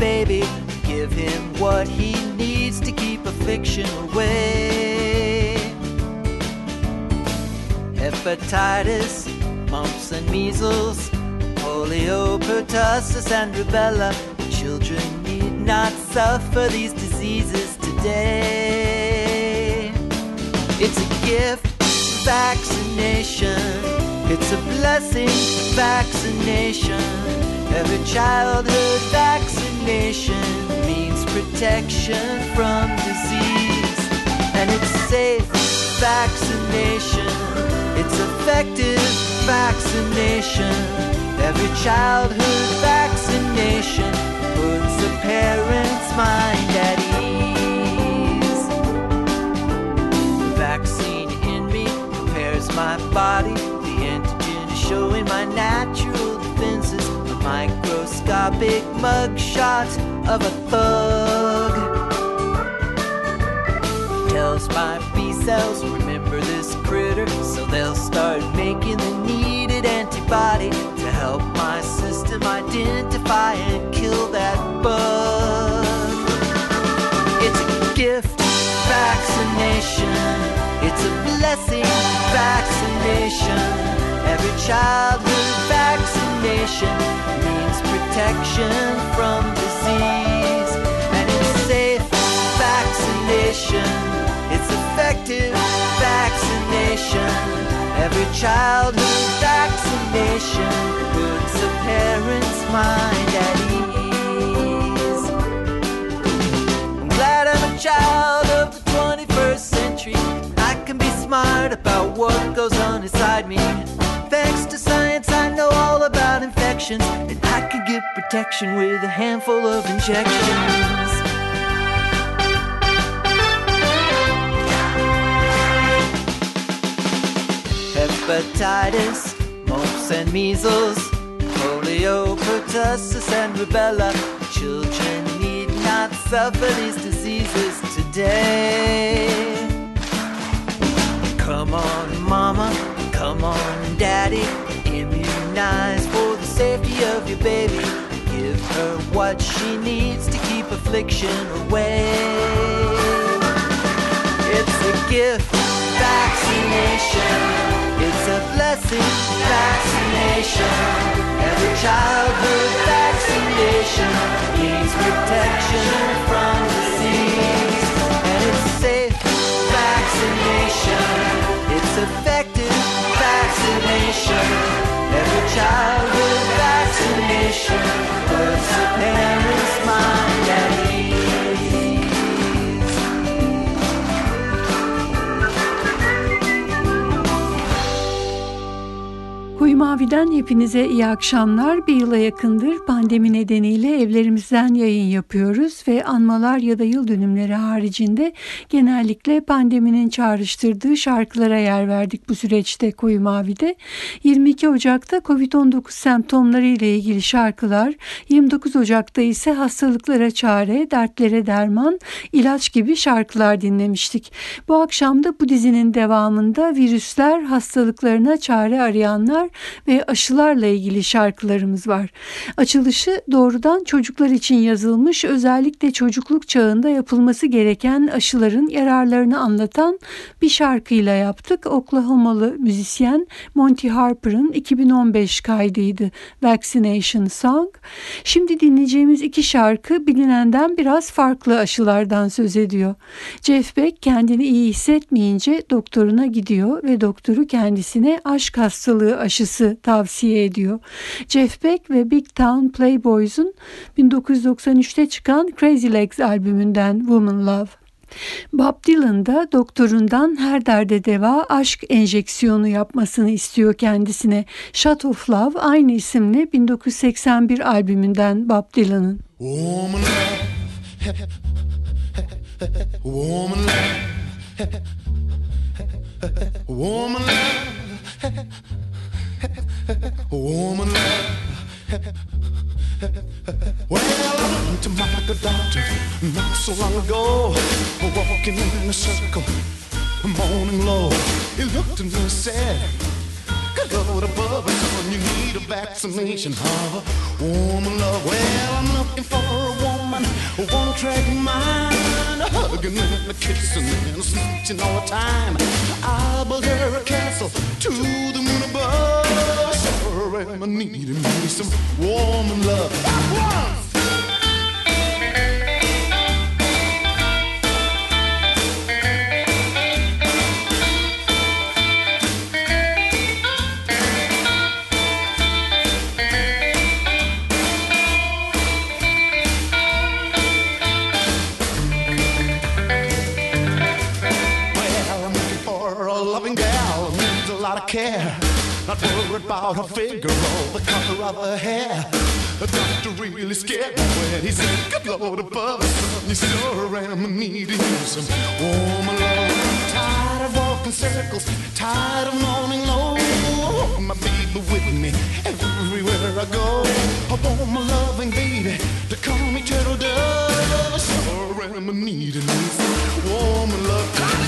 baby. Give him what he needs to keep affliction away. Hepatitis, mumps and measles, polio, pertussis, and rubella. Children need not suffer these diseases today. It's a gift, vaccination. It's a blessing, vaccination. Every childhood vaccination means protection from disease. And it's safe vaccination. It's effective vaccination. Every childhood vaccination puts a parent's mind at ease. The vaccine in me prepares my body. The antigen is showing my natural defenses. Microscopic mugshot of a thug tells my B cells remember this critter, so they'll start making the needed antibody to help my system identify and kill that bug. It's a gift, vaccination. It's a blessing, vaccination. Every childhood vaccination protection from disease, and it's safe vaccination. It's effective vaccination. Every childhood vaccination puts a parent's mind at ease. I'm glad I'm a child of the 21st century. I can be smart about what goes on inside me. Thanks to science, I know all about infections, protection with a handful of injections. hepatitis, mumps and measles, polio, pertussis, and rubella. Children need not suffer these diseases today. Come on, mama, come on, daddy, immunize for the safety of your baby. Give her what she needs to keep affliction away. It's a gift, vaccination. It's a blessing, vaccination. Every childhood vaccination means protection from disease. And it's safe vaccination. It's effective vaccination. Every childhood vaccination puts a parent's mind at ease. Kuyu Mavi'den hepinize iyi akşamlar. Bir yıla yakındır pandemi nedeniyle evlerimizden yayın yapıyoruz ve anmalar ya da yıl dönümleri haricinde genellikle pandeminin çağrıştırdığı şarkılara yer verdik bu süreçte Koyu Mavi'de. 22 Ocak'ta Covid-19 semptomları ile ilgili şarkılar, 29 Ocak'ta ise hastalıklara çare, dertlere derman, ilaç gibi şarkılar dinlemiştik. Bu akşam da bu dizinin devamında virüsler, hastalıklarına çare arayanlar ve aşılarla ilgili şarkılarımız var. Açılışı doğrudan çocuklar için yazılmış özellikle çocukluk çağında yapılması gereken aşıların yararlarını anlatan bir şarkıyla yaptık. Oklahomalı müzisyen Monty Harper'ın 2015 kaydıydı Vaccination Song. Şimdi dinleyeceğimiz iki şarkı bilinenden biraz farklı aşılardan söz ediyor. Jeff Beck kendini iyi hissetmeyince doktoruna gidiyor ve doktoru kendisine aşk hastalığı aşısı tavsiye ediyor. Jeff Beck ve Big Town Playboys'un 1993'te çıkan Crazy Legs albümünden Woman Love. Bob Dylan da doktorundan her derde deva aşk enjeksiyonu yapmasını istiyor kendisine. Shot of Love aynı isimli 1981 albümünden Bob Dylan'ın. Woman love, woman love. Well, I went to my doctor not so long ago, walking in a circle, morning low. He looked at me and said, Good Lord above, son, you need a vaccination of woman love. Well, I'm looking for a woman, a one track mind, hugging and kissing and smooching all the time. I'll build her a castle to the moon above. Sure am I needing me some woman love. At once. Well, I'm for a loving gal, a lot of care. Not worried about her figure or the color of her hair. The doctor really scared me when he said, Good Lord above us, you sure am needing some warm love. Tired of walking circles, tired of moaning low. My baby with me everywhere I go. I want my loving baby to call me turtle dove. Sure am needing some warm love.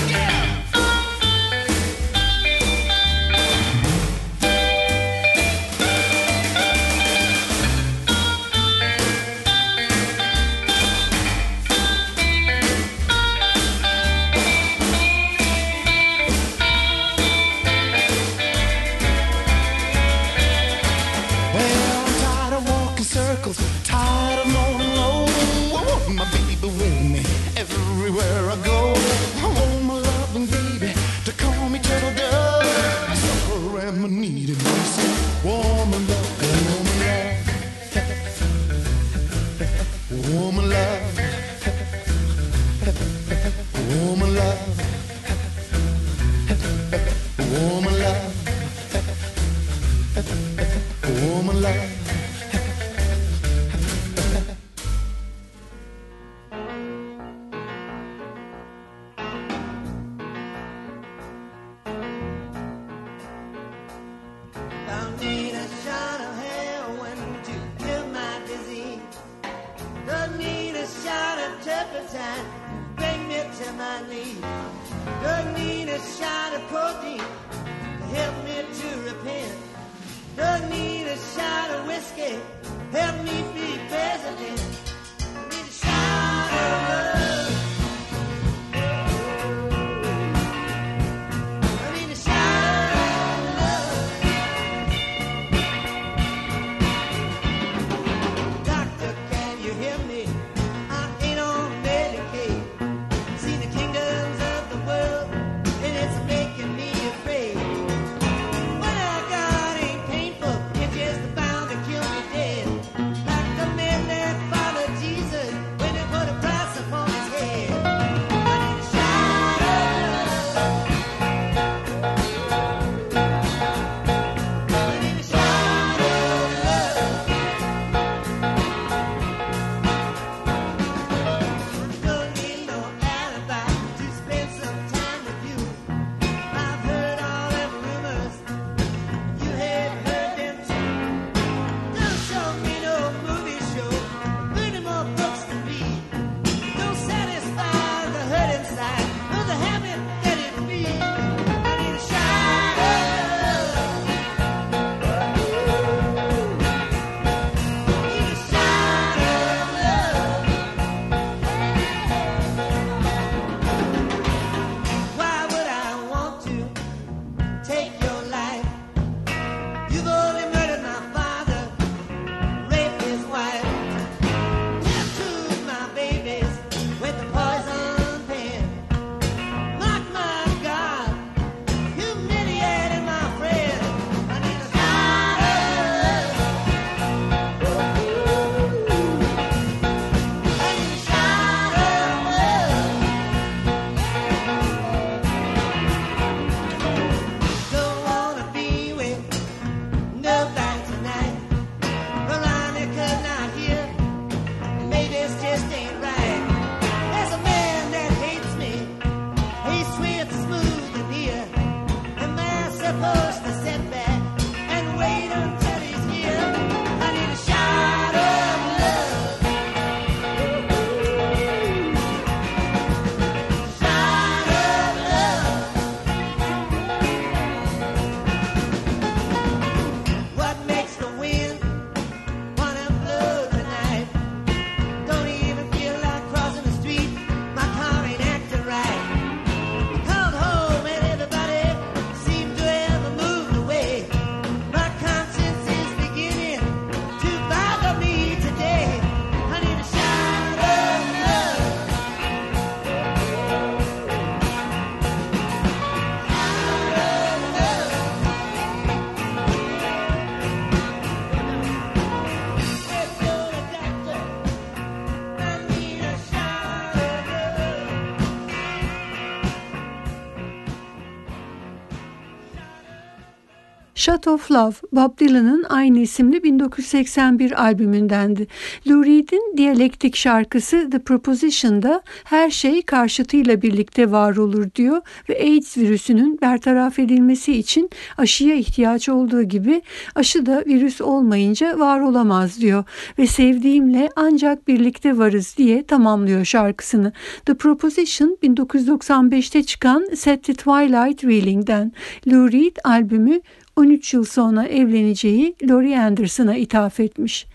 Shot of Love, Bob Dylan'ın aynı isimli 1981 albümündendi. Lou Reed'in diyalektik şarkısı The Proposition'da her şey karşıtıyla birlikte var olur diyor ve AIDS virüsünün bertaraf edilmesi için aşıya ihtiyaç olduğu gibi aşı da virüs olmayınca var olamaz diyor ve sevdiğimle ancak birlikte varız diye tamamlıyor şarkısını. The Proposition 1995'te çıkan Set the Twilight Reeling'den. Lou Reed albümü 13 yıl sonra evleneceği Laurie Anderson'a ithaf etmiş.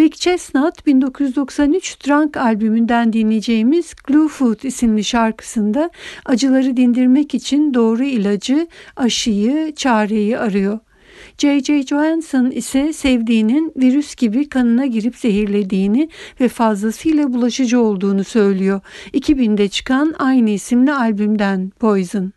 Vic Chestnut 1993 Drunk albümünden dinleyeceğimiz Glue Food isimli şarkısında acıları dindirmek için doğru ilacı, aşıyı, çareyi arıyor. J.J. Johansson ise sevdiğinin virüs gibi kanına girip zehirlediğini ve fazlasıyla bulaşıcı olduğunu söylüyor. 2000'de çıkan aynı isimli albümden Poison.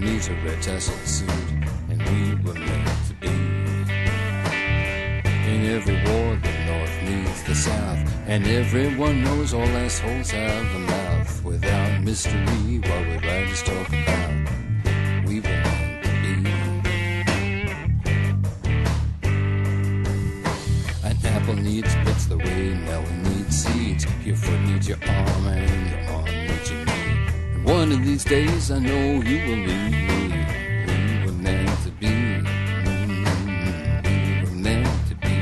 Needs a red tassel suit, and we were meant to be. In every war, the North needs the South, and everyone knows all assholes have a mouth. Without mystery, what would writers talk about? These days I know you will me. We were meant to be. We were meant to be.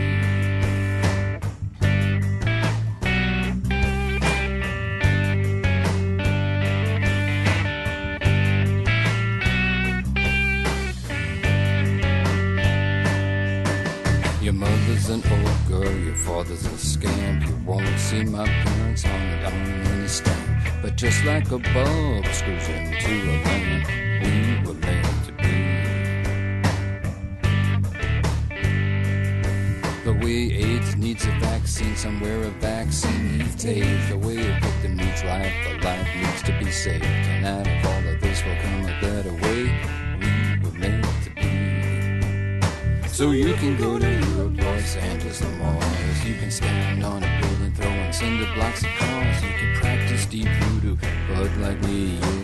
Your mother's an old girl, your father's a scamp. You won't see my parents on any stamp. But just like a bulb needs The way a victim needs life, the life needs to be saved. And out of all of this will come a better way. We were meant to be. So you can go to Europe, Los Angeles, or Mars. You can stand on a building throwing cinder blocks of cars. You can practice deep voodoo, but like me, you'll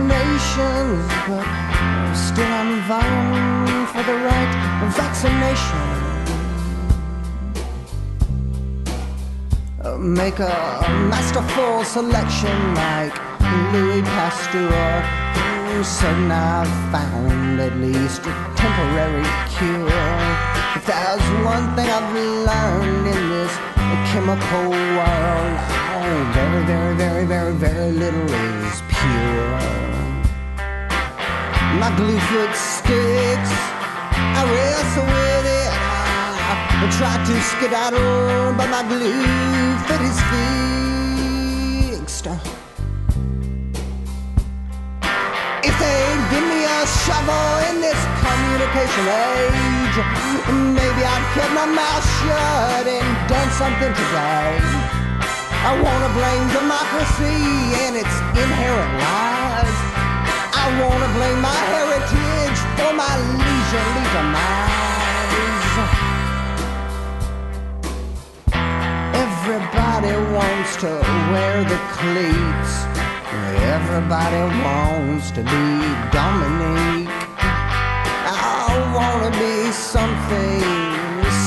machinations, but still I'm vying for the right of vaccination. Uh, Make a masterful selection like Louis Pasteur. Certain I've found at least a temporary cure. If there's one thing I've learned in this chemical world, oh, very, very, very, very, very little is pure. My glue foot sticks, I wrestle with it. I try to skedaddle, but my glue foot is fixed. If they give me a shovel in this communication age, maybe I'd kept my mouth shut and done something today. I wanna blame democracy and its inherent lies. I wanna blame my heritage for my leisurely demise. Everybody wants to wear the cleats. Everybody wants to be Dominique. I wanna be something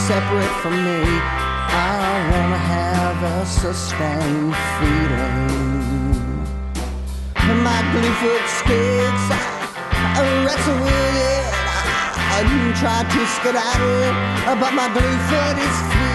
separate from me. I wanna have a sustained feeling. My blue foot sticks, I, wrestle with it. I, try to skedaddle, but my blue foot is fixed.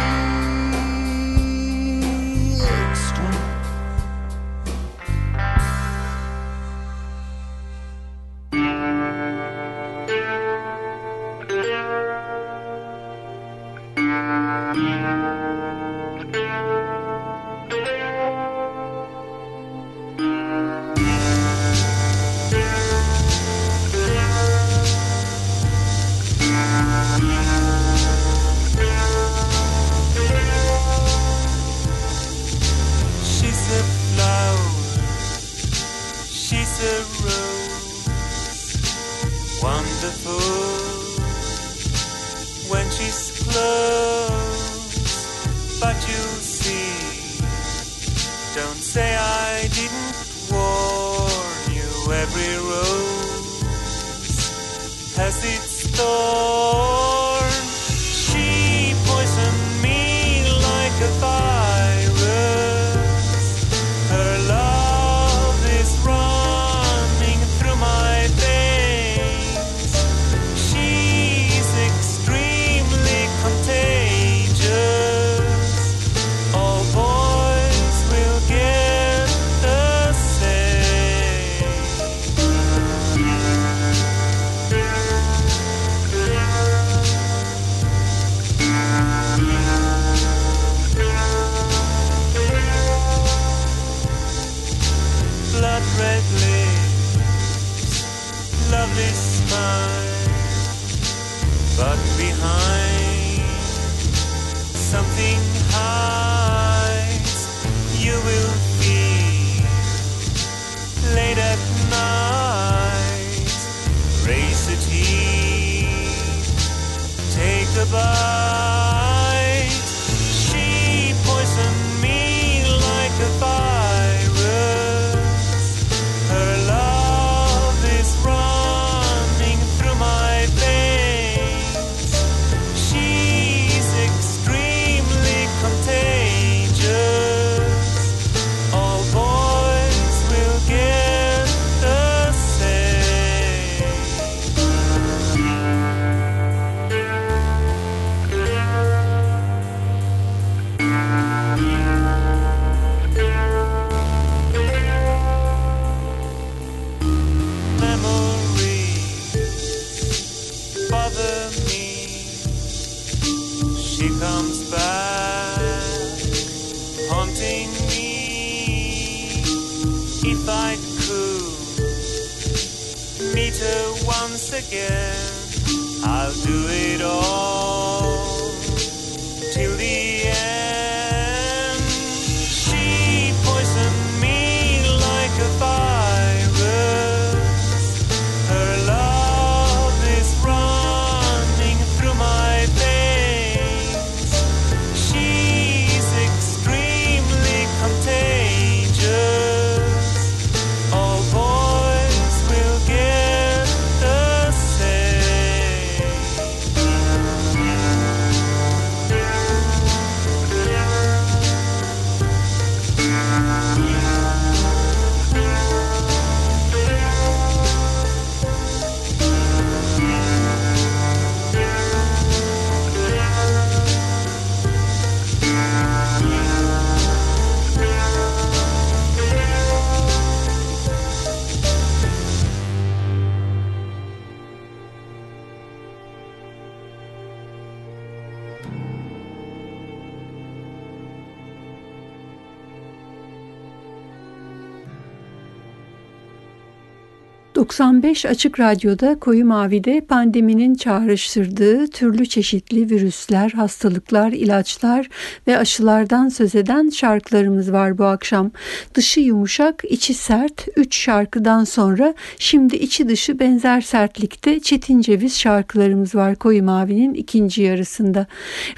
Lovely smile, but behind something hides. You will feel late at night, raise the teeth, take a bite. 95 Açık Radyo'da Koyu Mavi'de pandeminin çağrıştırdığı türlü çeşitli virüsler, hastalıklar, ilaçlar ve aşılardan söz eden şarkılarımız var bu akşam. Dışı yumuşak, içi sert 3 şarkıdan sonra şimdi içi dışı benzer sertlikte Çetin Ceviz şarkılarımız var Koyu Mavi'nin ikinci yarısında.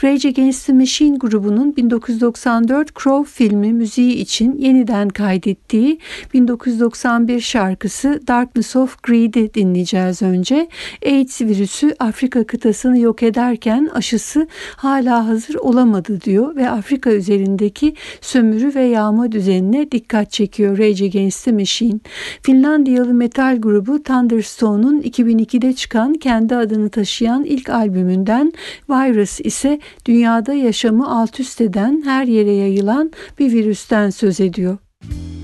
Rage Against the Machine grubunun 1994 Crow filmi müziği için yeniden kaydettiği 1991 şarkısı Darkness of Greed'i dinleyeceğiz önce. AIDS virüsü Afrika kıtasını yok ederken aşısı hala hazır olamadı diyor ve Afrika üzerindeki sömürü ve yağma düzenine dikkat çekiyor Rage Against the Machine. Finlandiyalı metal grubu Thunderstone'un 2002'de çıkan kendi adını taşıyan ilk albümünden Virus ise dünyada yaşamı alt üst eden her yere yayılan bir virüsten söz ediyor. genocide.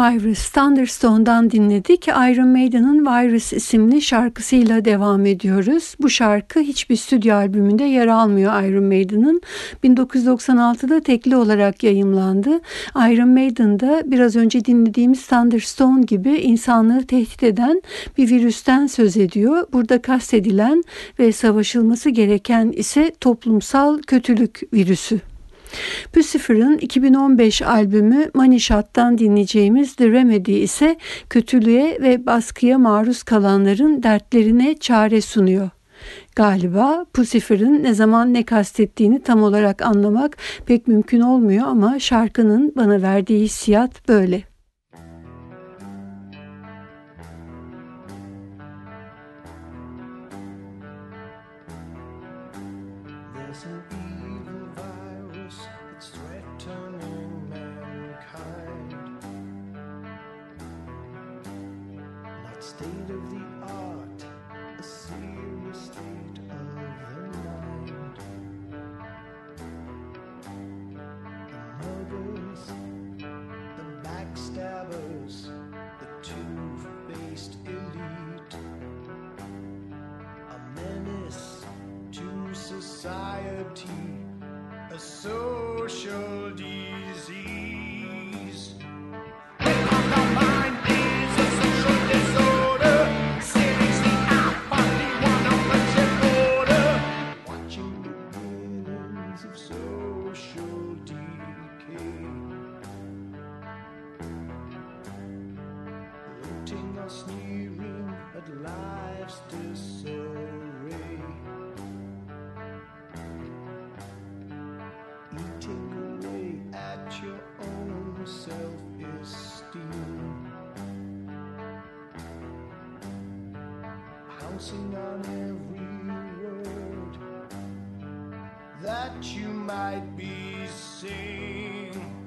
Virus Thunderstone'dan dinledik. Iron Maiden'ın Virus isimli şarkısıyla devam ediyoruz. Bu şarkı hiçbir stüdyo albümünde yer almıyor Iron Maiden'ın. 1996'da tekli olarak yayımlandı. Iron Maiden'da biraz önce dinlediğimiz Thunderstone gibi insanlığı tehdit eden bir virüsten söz ediyor. Burada kastedilen ve savaşılması gereken ise toplumsal kötülük virüsü. Pucifer'ın 2015 albümü Money Shot'tan dinleyeceğimiz The Remedy ise kötülüğe ve baskıya maruz kalanların dertlerine çare sunuyor. Galiba Pucifer'ın ne zaman ne kastettiğini tam olarak anlamak pek mümkün olmuyor ama şarkının bana verdiği hissiyat böyle. Self-esteem. Pouncing on every word that you might be saying.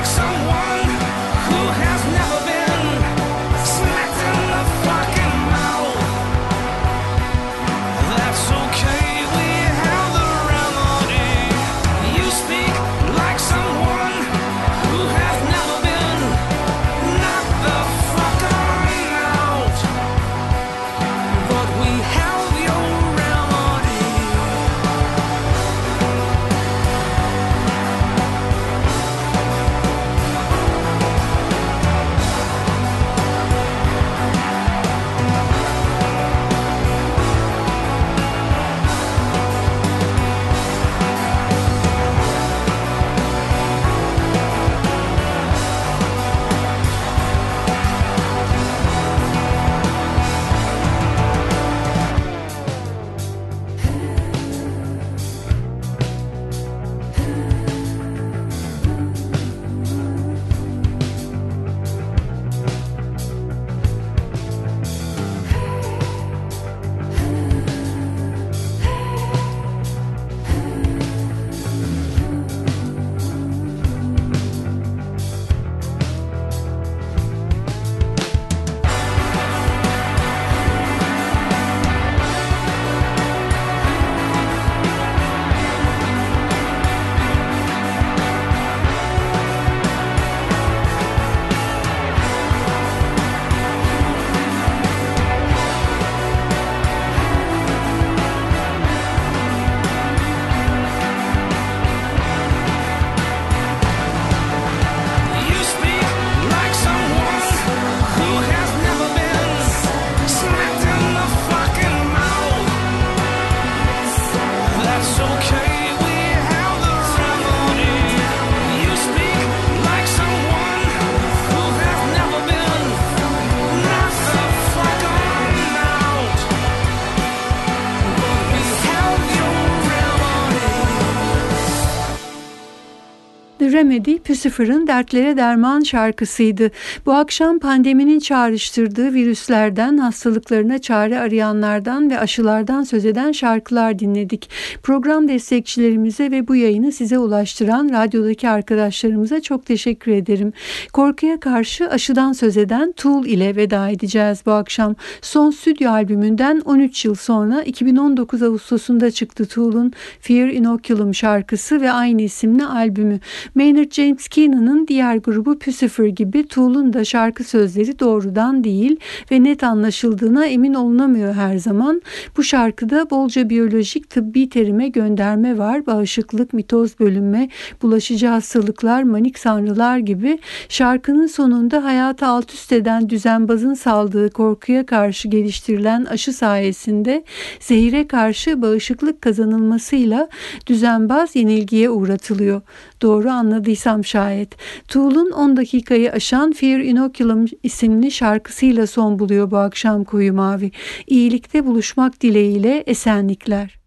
Like someone Remedy, Pucifer'ın Dertlere Derman şarkısıydı. Bu akşam pandeminin çağrıştırdığı virüslerden, hastalıklarına çare arayanlardan ve aşılardan söz eden şarkılar dinledik. Program destekçilerimize ve bu yayını size ulaştıran radyodaki arkadaşlarımıza çok teşekkür ederim. Korkuya karşı aşıdan söz eden Tool ile veda edeceğiz bu akşam. Son stüdyo albümünden 13 yıl sonra 2019 Ağustos'unda çıktı Tool'un Fear Inoculum şarkısı ve aynı isimli albümü. Maynard James Keenan'ın diğer grubu Pucifer gibi Tool'un da şarkı sözleri doğrudan değil ve net anlaşıldığına emin olunamıyor her zaman. Bu şarkıda bolca biyolojik tıbbi terime gönderme var. Bağışıklık, mitoz bölünme, bulaşıcı hastalıklar, manik sanrılar gibi şarkının sonunda hayatı alt üst eden düzenbazın saldığı korkuya karşı geliştirilen aşı sayesinde zehire karşı bağışıklık kazanılmasıyla düzenbaz yenilgiye uğratılıyor. Doğru anladıysam şayet. Tool'un 10 dakikayı aşan Fear Inoculum isimli şarkısıyla son buluyor bu akşam Koyu Mavi. İyilikte buluşmak dileğiyle esenlikler.